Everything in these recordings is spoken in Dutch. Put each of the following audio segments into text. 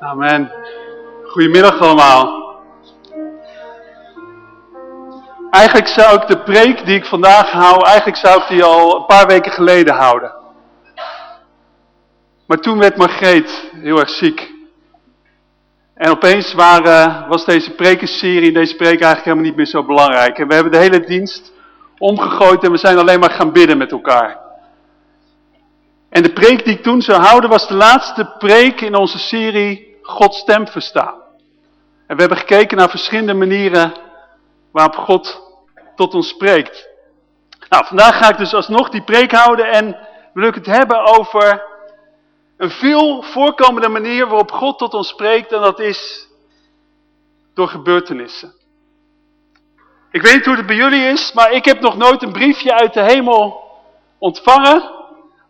Amen. Goedemiddag allemaal. Eigenlijk zou ik de preek die ik vandaag hou, eigenlijk zou ik die al een paar weken geleden houden. Maar toen werd Margreet heel erg ziek. En opeens waren, was deze prekenserie, deze preek eigenlijk helemaal niet meer zo belangrijk. En we hebben de hele dienst omgegooid en we zijn alleen maar gaan bidden met elkaar. En de preek die ik toen zou houden was de laatste preek in onze serie Gods stem verstaan. En we hebben gekeken naar verschillende manieren waarop God tot ons spreekt. Nou, vandaag ga ik dus alsnog die preek houden en wil ik het hebben over een veel voorkomende manier waarop God tot ons spreekt en dat is door gebeurtenissen. Ik weet niet hoe het bij jullie is, maar ik heb nog nooit een briefje uit de hemel ontvangen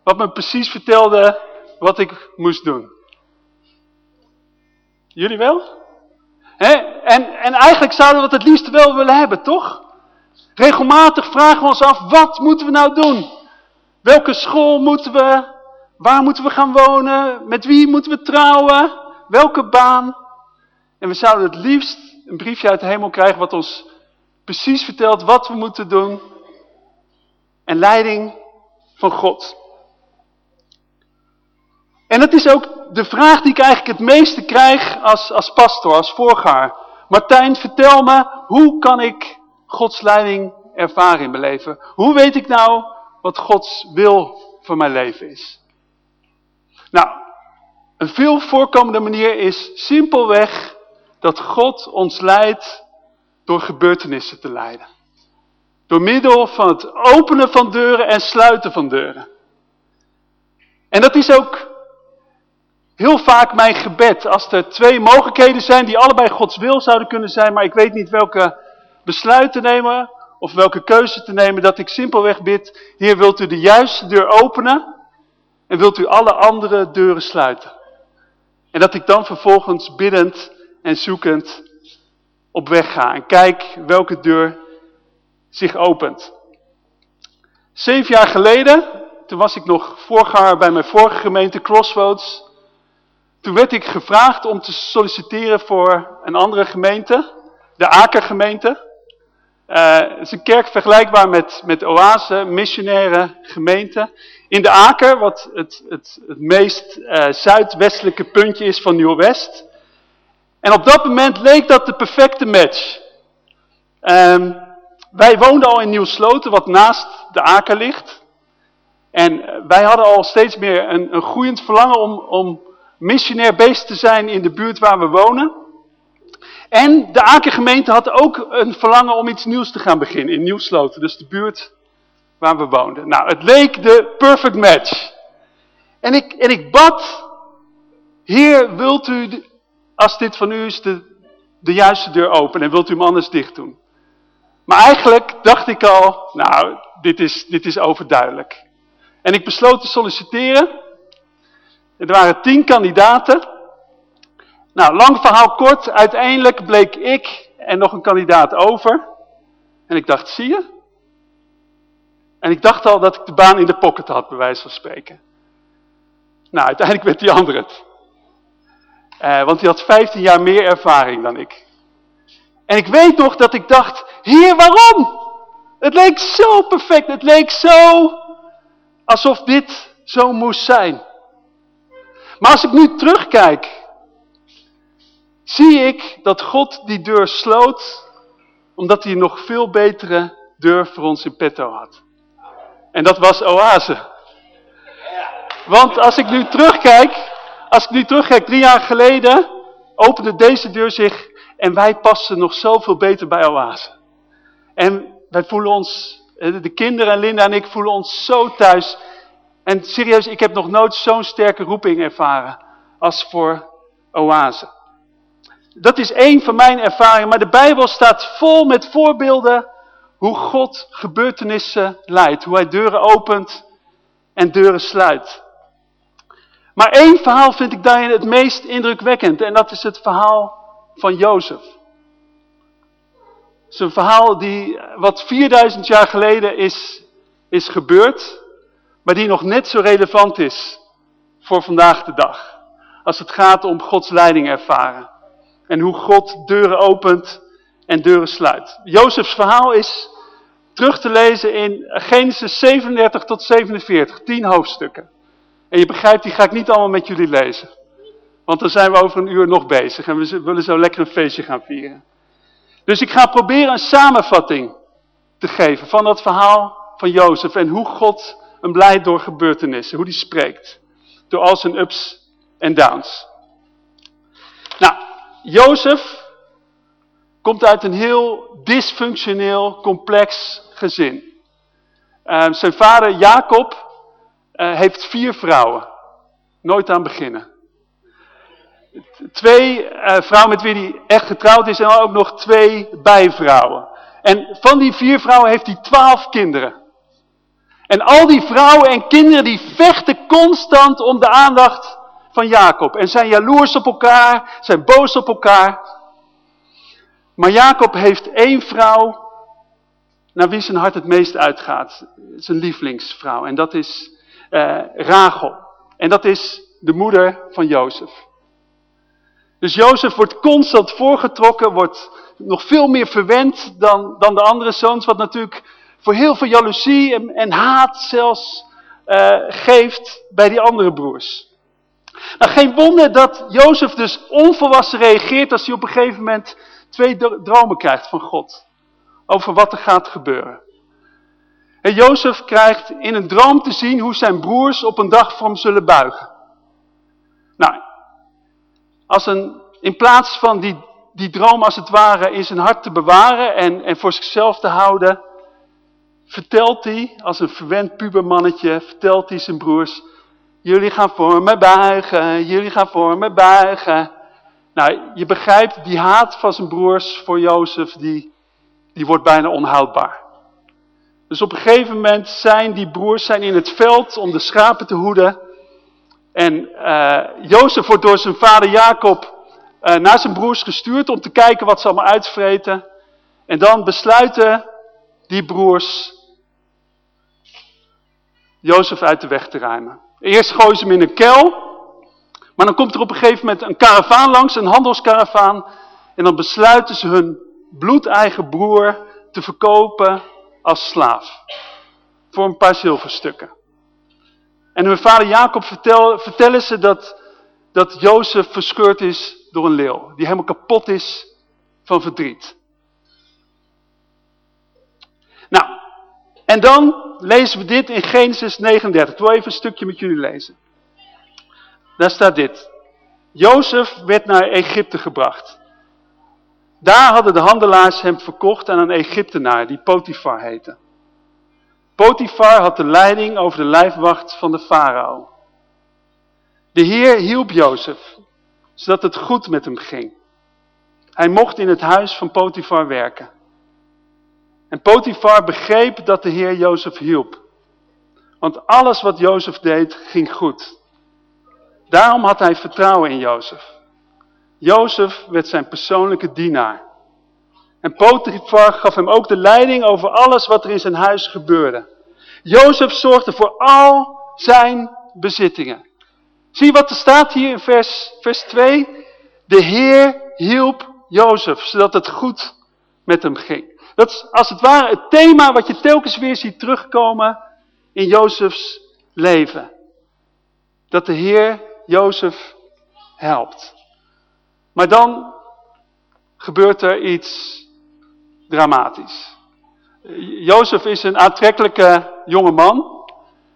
wat me precies vertelde wat ik moest doen. Jullie wel? En, en eigenlijk zouden we het het liefst wel willen hebben, toch? Regelmatig vragen we ons af, wat moeten we nou doen? Welke school moeten we? Waar moeten we gaan wonen? Met wie moeten we trouwen? Welke baan? En we zouden het liefst een briefje uit de hemel krijgen wat ons precies vertelt wat we moeten doen. En leiding van God. En dat is ook de vraag die ik eigenlijk het meeste krijg als, als pastor, als voorganger. Martijn, vertel me, hoe kan ik Gods leiding ervaren in mijn leven? Hoe weet ik nou wat Gods wil voor mijn leven is? Nou, een veel voorkomende manier is simpelweg dat God ons leidt door gebeurtenissen te leiden. Door middel van het openen van deuren en sluiten van deuren. En dat is ook heel vaak mijn gebed. Als er twee mogelijkheden zijn die allebei Gods wil zouden kunnen zijn, maar ik weet niet welke besluit te nemen of welke keuze te nemen, dat ik simpelweg bid, Heer wilt u de juiste deur openen en wilt u alle andere deuren sluiten. En dat ik dan vervolgens biddend en zoekend op weg ga en kijk welke deur zich opent. Zeven jaar geleden, toen was ik nog voorganger bij mijn vorige gemeente Crossroads, toen werd ik gevraagd om te solliciteren voor een andere gemeente, de Akergemeente. Uh, het is een kerk vergelijkbaar met, met Oase, missionaire gemeente. In de Aker, wat het, het, het meest uh, zuidwestelijke puntje is van Nieuw-West. En op dat moment leek dat de perfecte match. Um, wij woonden al in Nieuw-Sloten, wat naast de Aker ligt. En wij hadden al steeds meer een, een groeiend verlangen om, om missionair bezig te zijn in de buurt waar we wonen. En de Akergemeente had ook een verlangen om iets nieuws te gaan beginnen in Nieuwsloten, dus de buurt waar we woonden. Nou, het leek de perfect match. En ik, en ik bad, Heer, wilt u, als dit van u is, de, de juiste deur openen en wilt u hem anders dicht doen? Maar eigenlijk dacht ik al, nou, dit is, dit is overduidelijk. En ik besloot te solliciteren. Er waren tien kandidaten. Nou, lang verhaal kort. Uiteindelijk bleek ik en nog een kandidaat over. En ik dacht, zie je? En ik dacht al dat ik de baan in de pocket had, bij wijze van spreken. Nou, uiteindelijk werd die ander het. Uh, want die had 15 jaar meer ervaring dan ik. En ik weet nog dat ik dacht, hier waarom? Het leek zo perfect, het leek zo alsof dit zo moest zijn. Maar als ik nu terugkijk, zie ik dat God die deur sloot, omdat hij een nog veel betere deur voor ons in petto had. En dat was oase. Want als ik nu terugkijk, als ik nu terugkijk, drie jaar geleden opende deze deur zich en wij passen nog zoveel beter bij oase. En wij voelen ons, de kinderen en Linda en ik voelen ons zo thuis. En serieus, ik heb nog nooit zo'n sterke roeping ervaren als voor oase. Dat is één van mijn ervaringen, maar de Bijbel staat vol met voorbeelden hoe God gebeurtenissen leidt. Hoe hij deuren opent en deuren sluit. Maar één verhaal vind ik daarin het meest indrukwekkend en dat is het verhaal van Jozef. Het is een verhaal die wat 4000 jaar geleden is, is gebeurd, maar die nog net zo relevant is voor vandaag de dag. als het gaat om Gods leiding ervaren. En hoe God deuren opent en deuren sluit. Jozefs verhaal is terug te lezen in Genesis 37 tot 47, 10 hoofdstukken. En je begrijpt, die ga ik niet allemaal met jullie lezen. Want dan zijn we over een uur nog bezig en we willen zo lekker een feestje gaan vieren. Dus ik ga proberen een samenvatting te geven van dat verhaal van Jozef en hoe God hem leidt door gebeurtenissen, hoe die spreekt. Door al zijn ups en downs. Nou, Jozef komt uit een heel dysfunctioneel, complex gezin. Uh, zijn vader Jacob uh, heeft vier vrouwen. Nooit aan beginnen. Twee uh, vrouwen met wie hij echt getrouwd is en ook nog twee bijvrouwen. En van die vier vrouwen heeft hij twaalf kinderen. En al die vrouwen en kinderen die vechten constant om de aandacht van Jacob. En zijn jaloers op elkaar, zijn boos op elkaar. Maar Jacob heeft één vrouw naar wie zijn hart het meest uitgaat. Zijn lievelingsvrouw. En dat is uh, Rachel. En dat is de moeder van Jozef. Dus Jozef wordt constant voorgetrokken, wordt nog veel meer verwend dan, dan de andere zoons. Wat natuurlijk voor heel veel jaloezie en, en haat zelfs uh, geeft bij die andere broers. Nou, geen wonder dat Jozef dus onvolwassen reageert als hij op een gegeven moment twee dromen krijgt van God. Over wat er gaat gebeuren. En Jozef krijgt in een droom te zien hoe zijn broers op een dag voor hem zullen buigen. Nou, als een, in plaats van die, die droom als het ware in zijn hart te bewaren en, en voor zichzelf te houden, vertelt hij als een verwend pubermannetje, vertelt hij zijn broers, jullie gaan voor me buigen, jullie gaan voor me buigen. Nou, je begrijpt, die haat van zijn broers voor Jozef, die, die wordt bijna onhoudbaar. Dus op een gegeven moment zijn die broers zijn in het veld om de schapen te hoeden. En uh, Jozef wordt door zijn vader Jacob uh, naar zijn broers gestuurd om te kijken wat ze allemaal uitvreten. En dan besluiten die broers Jozef uit de weg te ruimen. Eerst gooien ze hem in een kel. Maar dan komt er op een gegeven moment een karavaan langs, een handelskaravaan. En dan besluiten ze hun bloedeigen broer te verkopen als slaaf. Voor een paar zilverstukken. En hun vader Jacob vertel, vertellen ze dat, dat Jozef verscheurd is door een leeuw. Die helemaal kapot is van verdriet. Nou, en dan lezen we dit in Genesis 39. Ik wil even een stukje met jullie lezen. Daar staat dit. Jozef werd naar Egypte gebracht. Daar hadden de handelaars hem verkocht aan een Egyptenaar die Potifar heette. Potifar had de leiding over de lijfwacht van de farao. De Heer hielp Jozef, zodat het goed met hem ging. Hij mocht in het huis van Potifar werken. En Potifar begreep dat de Heer Jozef hielp. Want alles wat Jozef deed, ging goed. Daarom had hij vertrouwen in Jozef. Jozef werd zijn persoonlijke dienaar. En Potifar gaf hem ook de leiding over alles wat er in zijn huis gebeurde. Jozef zorgde voor al zijn bezittingen. Zie wat er staat hier in vers, vers 2? De Heer hielp Jozef, zodat het goed met hem ging. Dat is als het ware het thema wat je telkens weer ziet terugkomen in Jozefs leven. Dat de Heer Jozef helpt. Maar dan gebeurt er iets dramatisch. Jozef is een aantrekkelijke jonge man.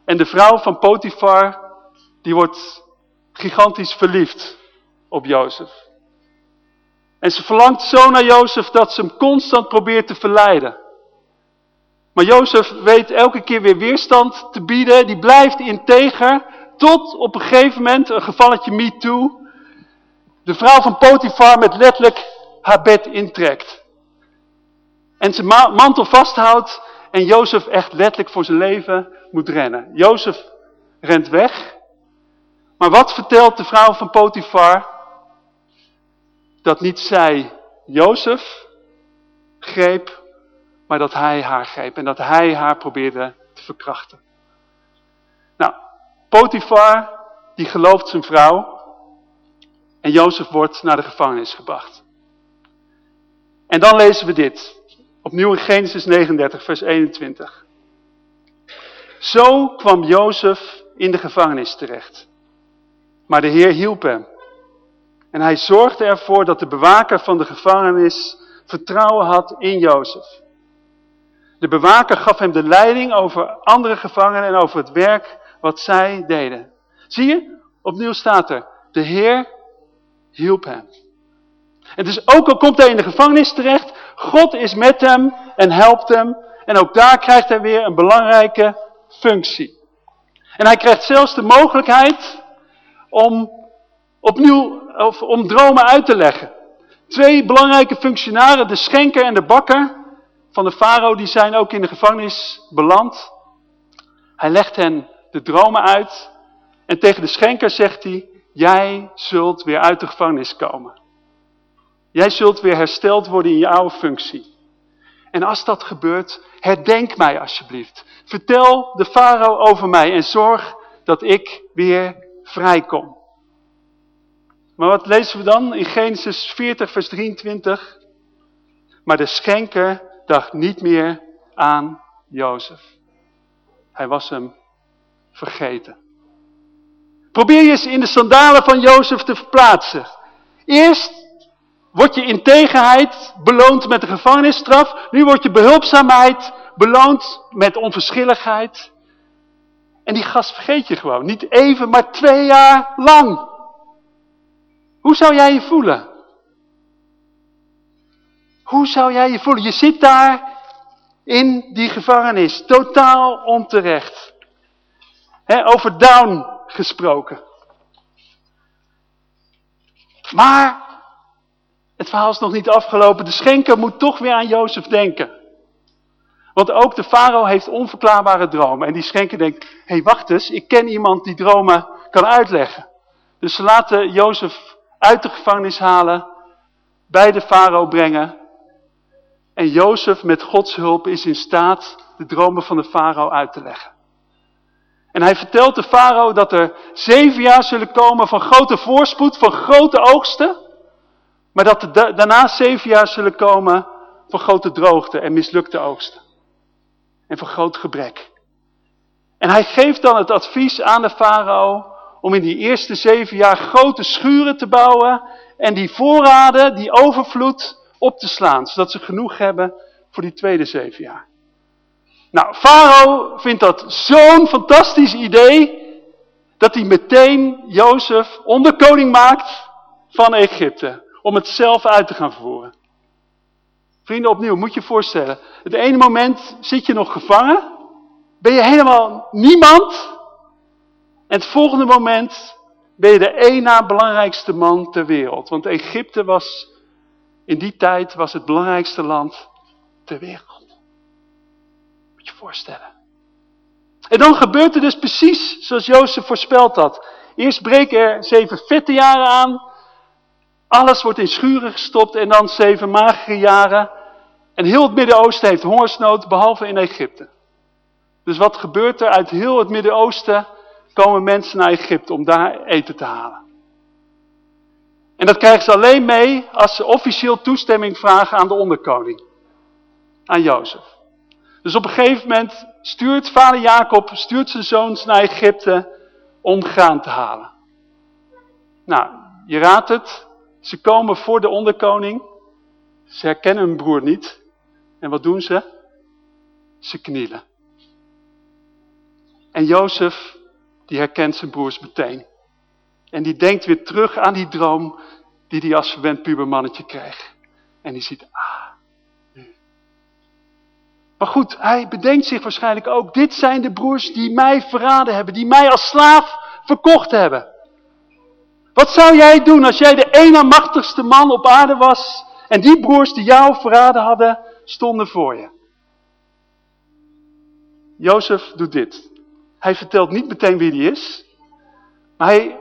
En de vrouw van Potifar, die wordt gigantisch verliefd op Jozef. En ze verlangt zo naar Jozef dat ze hem constant probeert te verleiden. Maar Jozef weet elke keer weer weerstand te bieden. Die blijft integer. Tot op een gegeven moment, een gevalletje me too, de vrouw van Potifar met letterlijk haar bed intrekt. En zijn mantel vasthoudt en Jozef echt letterlijk voor zijn leven moet rennen. Jozef rent weg. Maar wat vertelt de vrouw van Potifar? Dat niet zij Jozef greep, maar dat hij haar greep. En dat hij haar probeerde te verkrachten. Nou, Potifar, die gelooft zijn vrouw. En Jozef wordt naar de gevangenis gebracht. En dan lezen we dit. Opnieuw in Genesis 39, vers 21. Zo kwam Jozef in de gevangenis terecht. Maar de Heer hielp hem. En hij zorgde ervoor dat de bewaker van de gevangenis vertrouwen had in Jozef. De bewaker gaf hem de leiding over andere gevangenen en over het werk wat zij deden. Zie je? Opnieuw staat er, de Heer hielp hem. En dus ook al komt hij in de gevangenis terecht, God is met hem en helpt hem. En ook daar krijgt hij weer een belangrijke functie. En hij krijgt zelfs de mogelijkheid om opnieuw of om dromen uit te leggen. Twee belangrijke functionaren, de schenker en de bakker van de farao, die zijn ook in de gevangenis beland. Hij legt hen de dromen uit en tegen de schenker zegt hij, jij zult weer uit de gevangenis komen. Jij zult weer hersteld worden in je oude functie. En als dat gebeurt, herdenk mij alsjeblieft. Vertel de farao over mij en zorg dat ik weer vrijkom. Maar wat lezen we dan in Genesis 40 vers 23? Maar de schenker dacht niet meer aan Jozef. Hij was hem vergeten. Probeer je eens in de sandalen van Jozef te verplaatsen. Eerst word je integenheid beloond met de gevangenisstraf. Nu wordt je behulpzaamheid beloond met onverschilligheid. En die gast vergeet je gewoon. Niet even, maar twee jaar lang. Hoe zou jij je voelen? Hoe zou jij je voelen? Je zit daar in die gevangenis, totaal onterecht. Over down gesproken. Maar het verhaal is nog niet afgelopen. De schenker moet toch weer aan Jozef denken. Want ook de farao heeft onverklaarbare dromen. En die schenker denkt, hé hey, wacht eens, ik ken iemand die dromen kan uitleggen. Dus ze laten Jozef uit de gevangenis halen, bij de farao brengen. En Jozef met Gods hulp is in staat de dromen van de farao uit te leggen. En hij vertelt de farao dat er zeven jaar zullen komen van grote voorspoed, van grote oogsten. Maar dat er daarna zeven jaar zullen komen van grote droogte en mislukte oogsten. En van groot gebrek. En hij geeft dan het advies aan de farao om in die eerste zeven jaar grote schuren te bouwen en die voorraden, die overvloed op te slaan, zodat ze genoeg hebben voor die tweede zeven jaar. Nou, Farao vindt dat zo'n fantastisch idee, dat hij meteen Jozef onderkoning maakt van Egypte, om het zelf uit te gaan voeren. Vrienden, opnieuw, moet je je voorstellen, het ene moment zit je nog gevangen, ben je helemaal niemand, en het volgende moment ben je de één na belangrijkste man ter wereld. Want Egypte was, in die tijd was het belangrijkste land ter wereld. Moet je voorstellen. En dan gebeurt er dus precies zoals Jozef voorspeld had. Eerst breken er zeven vette jaren aan. Alles wordt in schuren gestopt en dan zeven magere jaren. En heel het Midden-Oosten heeft hongersnood, behalve in Egypte. Dus wat gebeurt er uit heel het Midden-Oosten? Komen mensen naar Egypte om daar eten te halen. En dat krijgen ze alleen mee als ze officieel toestemming vragen aan de onderkoning. Aan Jozef. Dus op een gegeven moment stuurt vader Jacob, stuurt zijn zoons naar Egypte om graan te halen. Nou, je raadt het. Ze komen voor de onderkoning. Ze herkennen hun broer niet. En wat doen ze? Ze knielen. En Jozef die herkent zijn broers meteen. En die denkt weer terug aan die droom die hij als verwend pubermannetje kreeg. En die ziet, ah. Maar goed, hij bedenkt zich waarschijnlijk ook, dit zijn de broers die mij verraden hebben, die mij als slaaf verkocht hebben. Wat zou jij doen als jij de ene machtigste man op aarde was en die broers die jou verraden hadden, stonden voor je? Jozef doet dit. Hij vertelt niet meteen wie die is. Maar hij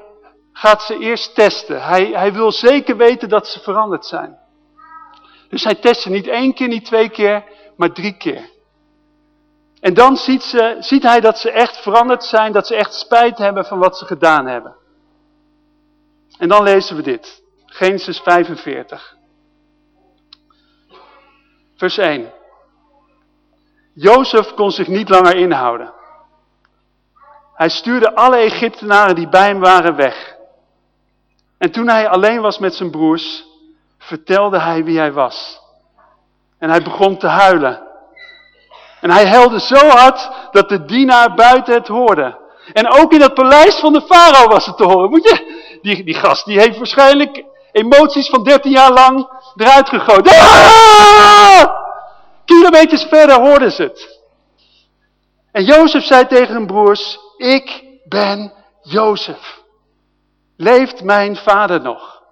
gaat ze eerst testen. Hij, hij wil zeker weten dat ze veranderd zijn. Dus hij test ze niet één keer, niet twee keer, maar drie keer. En dan ziet, ze, ziet hij dat ze echt veranderd zijn, dat ze echt spijt hebben van wat ze gedaan hebben. En dan lezen we dit. Genesis 45. Vers 1. Jozef kon zich niet langer inhouden. Hij stuurde alle Egyptenaren die bij hem waren weg. En toen hij alleen was met zijn broers, vertelde hij wie hij was. En hij begon te huilen. En hij helde zo hard dat de dienaar buiten het hoorde. En ook in het paleis van de farao was het te horen. Moet je, die, die gast die heeft waarschijnlijk emoties van 13 jaar lang eruit gegooid. Ah! Kilometers verder hoorden ze het. En Jozef zei tegen zijn broers, ik ben Jozef. Leeft mijn vader nog?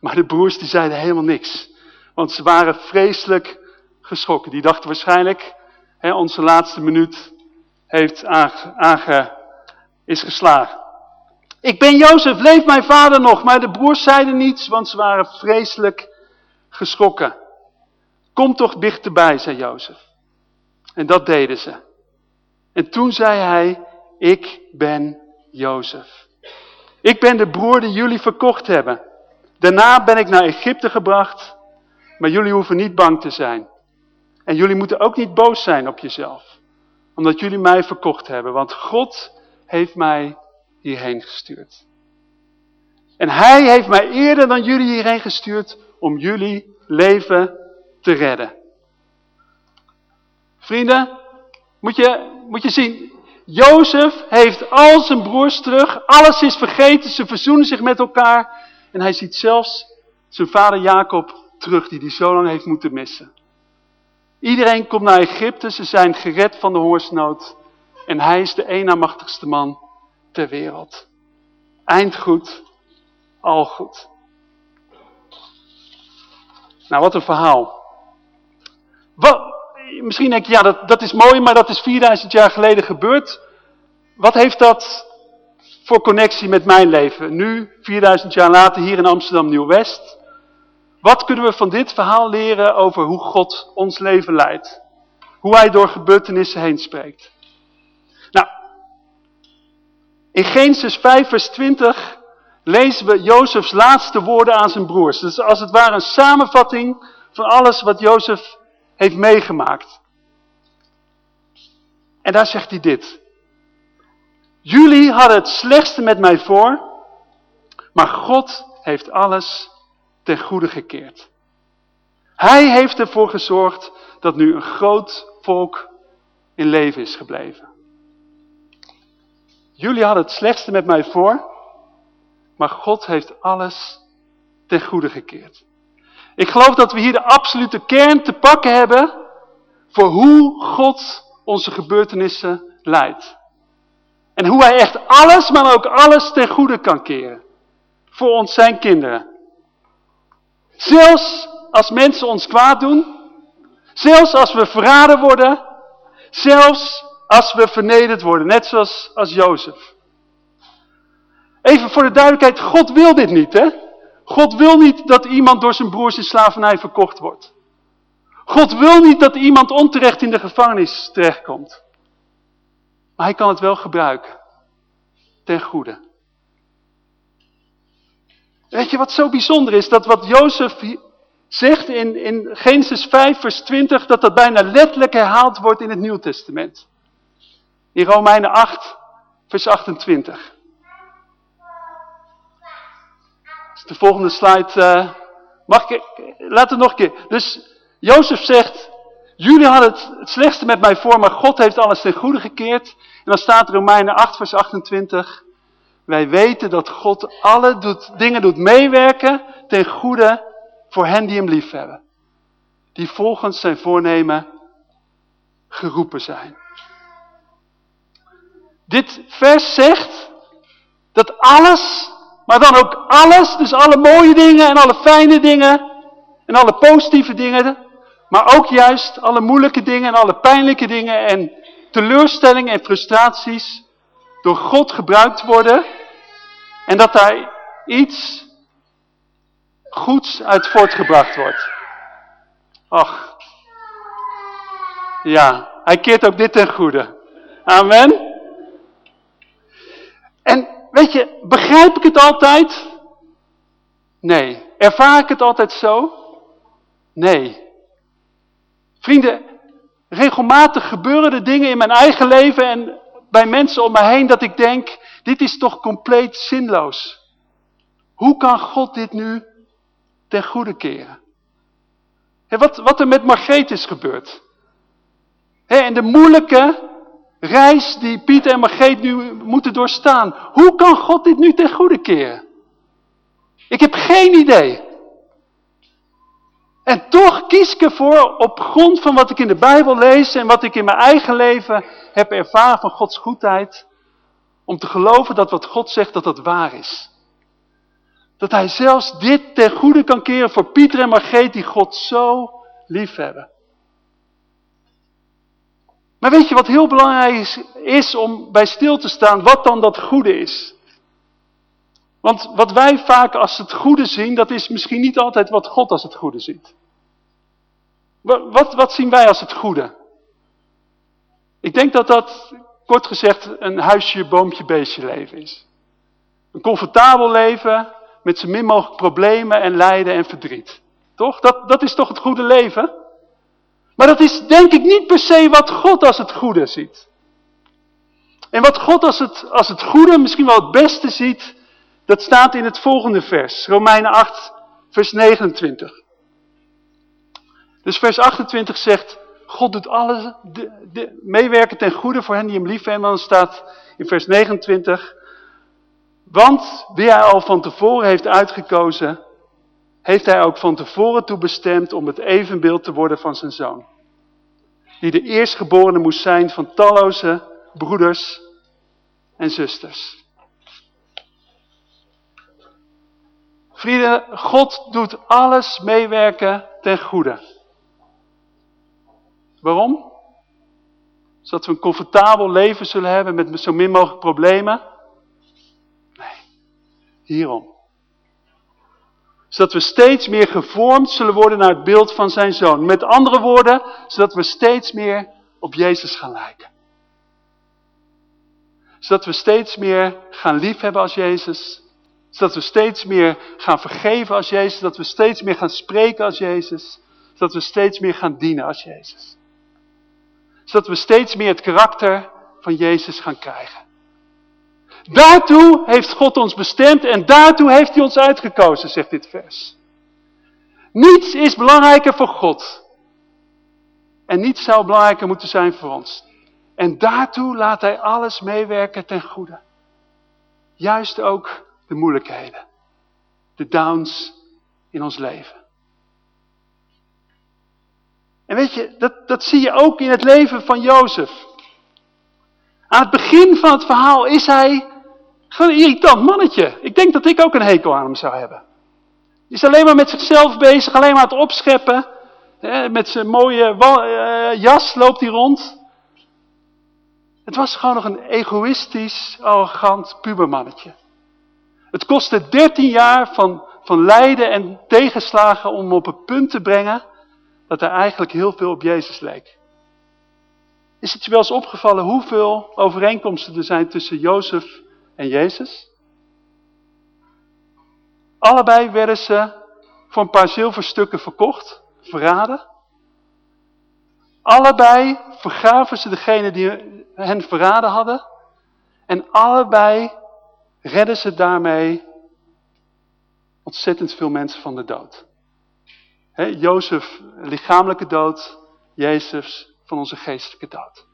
Maar de broers die zeiden helemaal niks. Want ze waren vreselijk geschrokken. Die dachten waarschijnlijk, hè, onze laatste minuut heeft aange, is geslagen. Ik ben Jozef, leeft mijn vader nog? Maar de broers zeiden niets, want ze waren vreselijk geschrokken. Kom toch dichterbij, zei Jozef. En dat deden ze. En toen zei hij, ik ben Jozef. Ik ben de broer die jullie verkocht hebben. Daarna ben ik naar Egypte gebracht, maar jullie hoeven niet bang te zijn. En jullie moeten ook niet boos zijn op jezelf, omdat jullie mij verkocht hebben, want God heeft mij hierheen gestuurd. En hij heeft mij eerder dan jullie hierheen gestuurd om jullie leven te redden. Vrienden, moet je, moet je zien, Jozef heeft al zijn broers terug, alles is vergeten, ze verzoenen zich met elkaar. En hij ziet zelfs zijn vader Jacob terug, die hij zo lang heeft moeten missen. Iedereen komt naar Egypte, ze zijn gered van de hongersnood. En hij is de ena machtigste man ter wereld. Eind goed, al goed. Nou, wat een verhaal. Wat, misschien denk je, ja, dat, dat is mooi, maar dat is 4000 jaar geleden gebeurd. Wat heeft dat voor connectie met mijn leven? Nu, 4000 jaar later, hier in Amsterdam Nieuw-West. Wat kunnen we van dit verhaal leren over hoe God ons leven leidt? Hoe hij door gebeurtenissen heen spreekt. Nou, in Genesis 5 vers 20 lezen we Jozefs laatste woorden aan zijn broers. Dus als het ware een samenvatting van alles wat Jozef heeft meegemaakt. En daar zegt hij dit. Jullie hadden het slechtste met mij voor, maar God heeft alles ten goede gekeerd. Hij heeft ervoor gezorgd dat nu een groot volk in leven is gebleven. Jullie hadden het slechtste met mij voor, maar God heeft alles ten goede gekeerd. Ik geloof dat we hier de absolute kern te pakken hebben voor hoe God onze gebeurtenissen leidt. En hoe hij echt alles, maar ook alles ten goede kan keren. Voor ons zijn kinderen. Zelfs als mensen ons kwaad doen. Zelfs als we verraden worden. Zelfs als we vernederd worden. Net zoals als Jozef. Even voor de duidelijkheid, God wil dit niet hè. God wil niet dat iemand door zijn broers in slavernij verkocht wordt. God wil niet dat iemand onterecht in de gevangenis terechtkomt. Maar hij kan het wel gebruiken. Ten goede. Weet je wat zo bijzonder is? Dat wat Jozef zegt in, in Genesis 5 vers 20, dat dat bijna letterlijk herhaald wordt in het Nieuw Testament. In Romeinen 8 vers 28. De volgende slide. Uh, mag ik, laat het nog een keer. Dus Jozef zegt, jullie hadden het, het slechtste met mij voor, maar God heeft alles ten goede gekeerd. En dan staat Romeinen 8 vers 28. Wij weten dat God alle doet, dingen doet meewerken ten goede voor hen die hem lief hebben. Die volgens zijn voornemen geroepen zijn. Dit vers zegt dat alles maar dan ook alles, dus alle mooie dingen en alle fijne dingen en alle positieve dingen. Maar ook juist alle moeilijke dingen en alle pijnlijke dingen en teleurstellingen en frustraties door God gebruikt worden. En dat daar iets goeds uit voortgebracht wordt. Ach. Ja, hij keert ook dit ten goede. Amen. En Weet je, begrijp ik het altijd? Nee. Ervaar ik het altijd zo? Nee. Vrienden, regelmatig gebeuren er dingen in mijn eigen leven en bij mensen om me heen dat ik denk, dit is toch compleet zinloos. Hoe kan God dit nu ten goede keren? wat, wat er met Margreet is gebeurd. en de moeilijke reis die Pieter en Margreet nu moeten doorstaan. Hoe kan God dit nu ten goede keren? Ik heb geen idee. En toch kies ik ervoor op grond van wat ik in de Bijbel lees en wat ik in mijn eigen leven heb ervaren van Gods goedheid, om te geloven dat wat God zegt dat dat waar is. Dat hij zelfs dit ten goede kan keren voor Pieter en Margreet die God zo lief hebben. Maar weet je wat heel belangrijk is, om bij stil te staan wat dan dat goede is. Want wat wij vaak als het goede zien, dat is misschien niet altijd wat God als het goede ziet. Wat, wat, wat zien wij als het goede? Ik denk dat dat, kort gezegd, een huisje, boompje, beestje leven is. Een comfortabel leven met zo min mogelijk problemen en lijden en verdriet. Toch? Dat, dat is toch het goede leven? Maar dat is denk ik niet per se wat God als het goede ziet. En wat God als het, als het goede, misschien wel het beste ziet, dat staat in het volgende vers. Romeinen 8, vers 29. Dus vers 28 zegt, God doet alles de, meewerken ten goede voor hen die hem lief hebben. Dan staat in vers 29, want wie hij al van tevoren heeft uitgekozen, heeft hij ook van tevoren toe bestemd om het evenbeeld te worden van zijn zoon. Die de eerstgeborene moest zijn van talloze broeders en zusters. Vrienden, God doet alles meewerken ten goede. Waarom? Zodat we een comfortabel leven zullen hebben met zo min mogelijk problemen? Nee, hierom zodat we steeds meer gevormd zullen worden naar het beeld van zijn zoon. Met andere woorden, zodat we steeds meer op Jezus gaan lijken. Zodat we steeds meer gaan liefhebben als Jezus. Zodat we steeds meer gaan vergeven als Jezus. Dat we steeds meer gaan spreken als Jezus. Zodat we steeds meer gaan dienen als Jezus. Zodat we steeds meer het karakter van Jezus gaan krijgen. Daartoe heeft God ons bestemd en daartoe heeft hij ons uitgekozen, zegt dit vers. Niets is belangrijker voor God. En niets zou belangrijker moeten zijn voor ons. En daartoe laat hij alles meewerken ten goede. Juist ook de moeilijkheden. De downs in ons leven. En weet je, dat, dat zie je ook in het leven van Jozef. Aan het begin van het verhaal is hij een irritant mannetje. Ik denk dat ik ook een hekel aan hem zou hebben. Hij is alleen maar met zichzelf bezig, alleen maar aan het opscheppen. Met zijn mooie eh, jas loopt hij rond. Het was gewoon nog een egoïstisch, arrogant pubermannetje. Het kostte 13 jaar van, van lijden en tegenslagen om hem op het punt te brengen dat hij eigenlijk heel veel op Jezus leek. Is het je wel eens opgevallen hoeveel overeenkomsten er zijn tussen Jozef en Jezus. Allebei werden ze voor een paar zilverstukken verkocht, verraden. Allebei vergaven ze degene die hen verraden hadden. En allebei redden ze daarmee ontzettend veel mensen van de dood. Jozef lichamelijke dood, Jezus van onze geestelijke dood.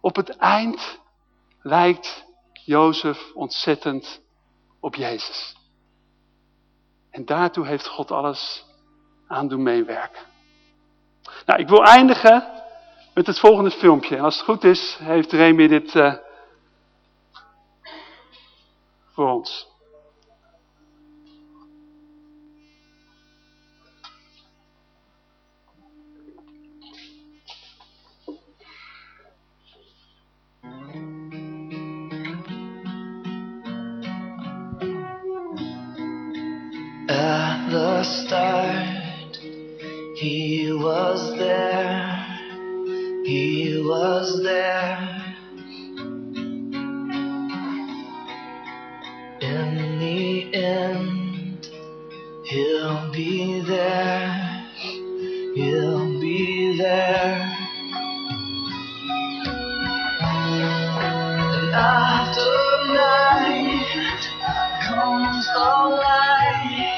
Op het eind lijkt Jozef ontzettend op Jezus. En daartoe heeft God alles aan doen meewerken. Nou, ik wil eindigen met het volgende filmpje. En als het goed is, heeft Remy dit uh, voor ons. The start, He was there, He was there. In the end, He'll be there. He'll be there. And after night comes the light.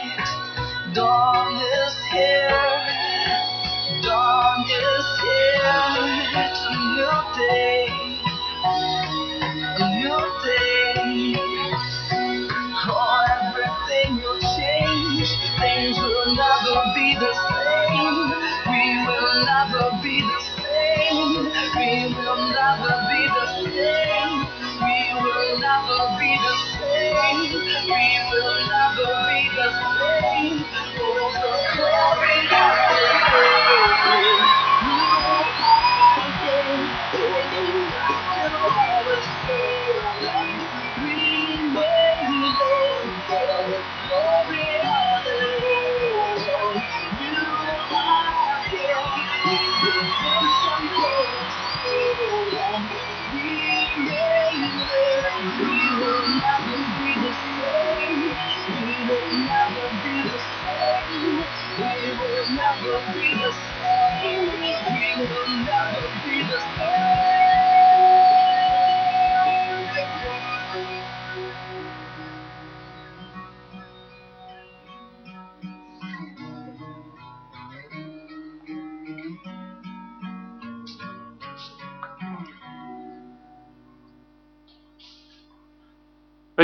Weet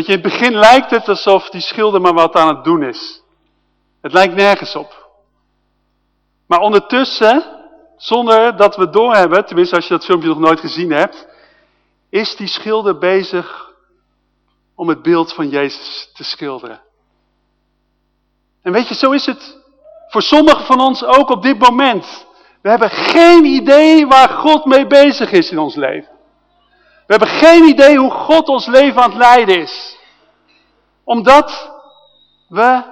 je, in het begin lijkt het alsof die schilder maar wat aan het doen is. Het lijkt nergens op. Maar ondertussen, zonder dat we doorhebben, tenminste als je dat filmpje nog nooit gezien hebt, is die schilder bezig om het beeld van Jezus te schilderen. En weet je, zo is het voor sommigen van ons ook op dit moment. We hebben geen idee waar God mee bezig is in ons leven. We hebben geen idee hoe God ons leven aan het leiden is. Omdat we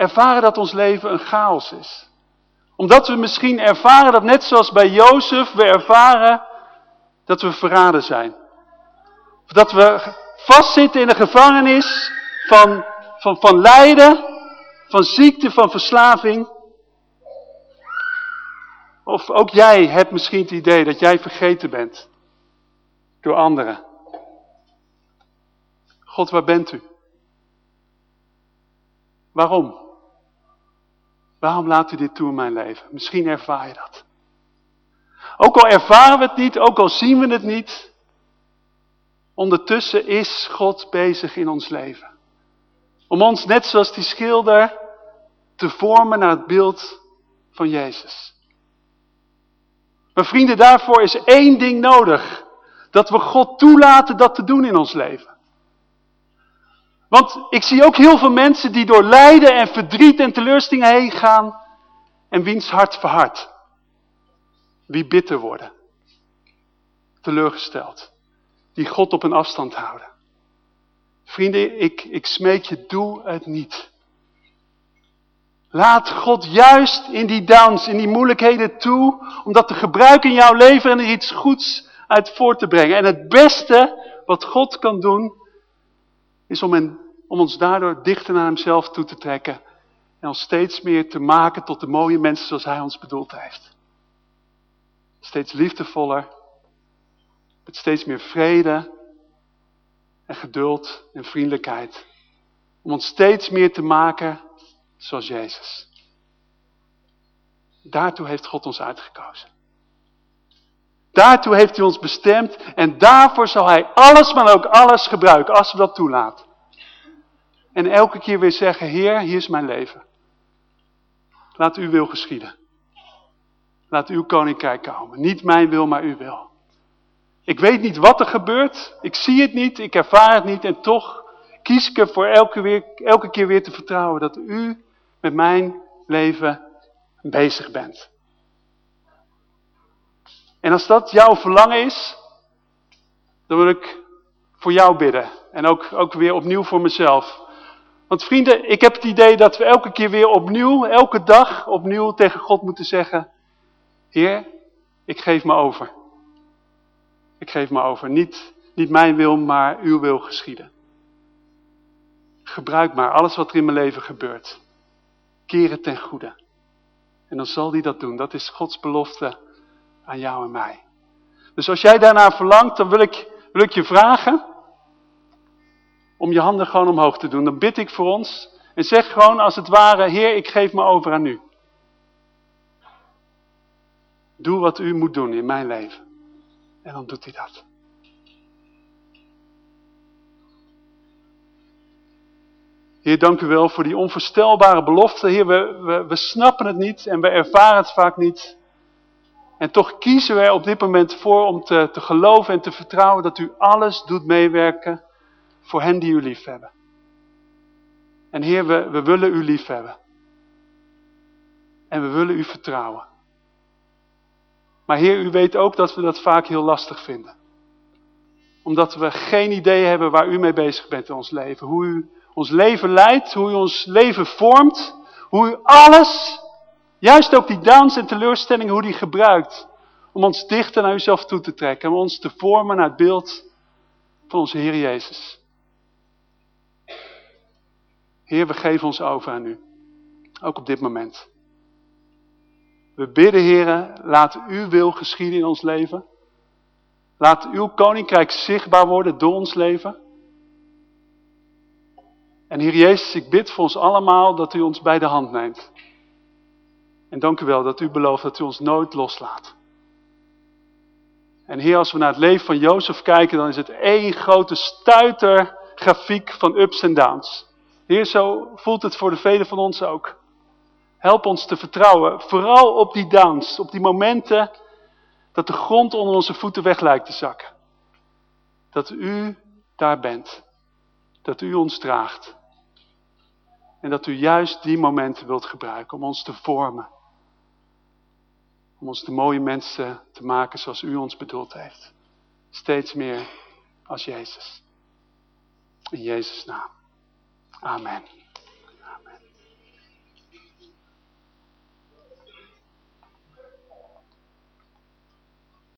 ervaren dat ons leven een chaos is. Omdat we misschien ervaren dat net zoals bij Jozef, we ervaren dat we verraden zijn. Dat we vastzitten in de gevangenis van, van, van lijden, van ziekte, van verslaving. Of ook jij hebt misschien het idee dat jij vergeten bent door anderen. God, waar bent u? Waarom? Waarom laat u dit toe in mijn leven? Misschien ervaar je dat. Ook al ervaren we het niet, ook al zien we het niet, ondertussen is God bezig in ons leven. Om ons, net zoals die schilder, te vormen naar het beeld van Jezus. Maar vrienden, daarvoor is één ding nodig. Dat we God toelaten dat te doen in ons leven. Want ik zie ook heel veel mensen die door lijden en verdriet en teleurstellingen heen gaan. En wiens hart verhardt. Wie bitter worden. Teleurgesteld. Die God op een afstand houden. Vrienden, ik, ik smeek je, doe het niet. Laat God juist in die downs, in die moeilijkheden toe, om dat te gebruiken in jouw leven en er iets goeds uit voort te brengen. En het beste wat God kan doen, is om, om ons daardoor dichter naar hemzelf toe te trekken. En ons steeds meer te maken tot de mooie mensen zoals hij ons bedoeld heeft. Steeds liefdevoller, met steeds meer vrede en geduld en vriendelijkheid. Om ons steeds meer te maken zoals Jezus. Daartoe heeft God ons uitgekozen. Daartoe heeft hij ons bestemd en daarvoor zal hij alles, maar ook alles gebruiken als we dat toelaten. En elke keer weer zeggen, Heer, hier is mijn leven. Laat uw wil geschieden. Laat uw koninkrijk komen. Niet mijn wil, maar uw wil. Ik weet niet wat er gebeurt. Ik zie het niet, ik ervaar het niet en toch kies ik ervoor elke, elke keer weer te vertrouwen dat u met mijn leven bezig bent. En als dat jouw verlangen is, dan wil ik voor jou bidden. En ook, ook weer opnieuw voor mezelf. Want vrienden, ik heb het idee dat we elke keer weer opnieuw, elke dag opnieuw tegen God moeten zeggen. Heer, ik geef me over. Ik geef me over. Niet, niet mijn wil, maar uw wil geschieden. gebruik maar alles wat er in mijn leven gebeurt. Keer het ten goede. En dan zal hij dat doen. Dat is Gods belofte aan jou en mij. Dus als jij daarnaar verlangt, dan wil ik, wil ik je vragen om je handen gewoon omhoog te doen. Dan bid ik voor ons en zeg gewoon als het ware, Heer, ik geef me over aan u. Doe wat u moet doen in mijn leven. En dan doet hij dat. Heer, dank u wel voor die onvoorstelbare belofte. Heer, we, we, we snappen het niet en we ervaren het vaak niet. En toch kiezen we er op dit moment voor om te, te geloven en te vertrouwen dat u alles doet meewerken voor hen die u lief hebben. En Heer, we, we willen u lief hebben. En we willen u vertrouwen. Maar Heer, u weet ook dat we dat vaak heel lastig vinden. Omdat we geen idee hebben waar u mee bezig bent in ons leven. Hoe u ons leven leidt, hoe u ons leven vormt. Hoe u alles, juist ook die downs en teleurstellingen, hoe die gebruikt. Om ons dichter naar uzelf toe te trekken. Om ons te vormen naar het beeld van onze Heer Jezus. Heer, we geven ons over aan u. Ook op dit moment. We bidden, Heer, laat uw wil geschieden in ons leven. Laat uw koninkrijk zichtbaar worden door ons leven. En Heer Jezus, ik bid voor ons allemaal dat u ons bij de hand neemt. En dank u wel dat u belooft dat u ons nooit loslaat. En Heer, als we naar het leven van Jozef kijken, dan is het één grote stuitergrafiek van ups en downs. Heer, zo voelt het voor de velen van ons ook. Help ons te vertrouwen, vooral op die downs, op die momenten dat de grond onder onze voeten weg lijkt te zakken. Dat u daar bent. Dat u ons draagt. En dat u juist die momenten wilt gebruiken om ons te vormen. Om ons de mooie mensen te maken zoals u ons bedoeld heeft. Steeds meer als Jezus. In Jezus' naam. Amen.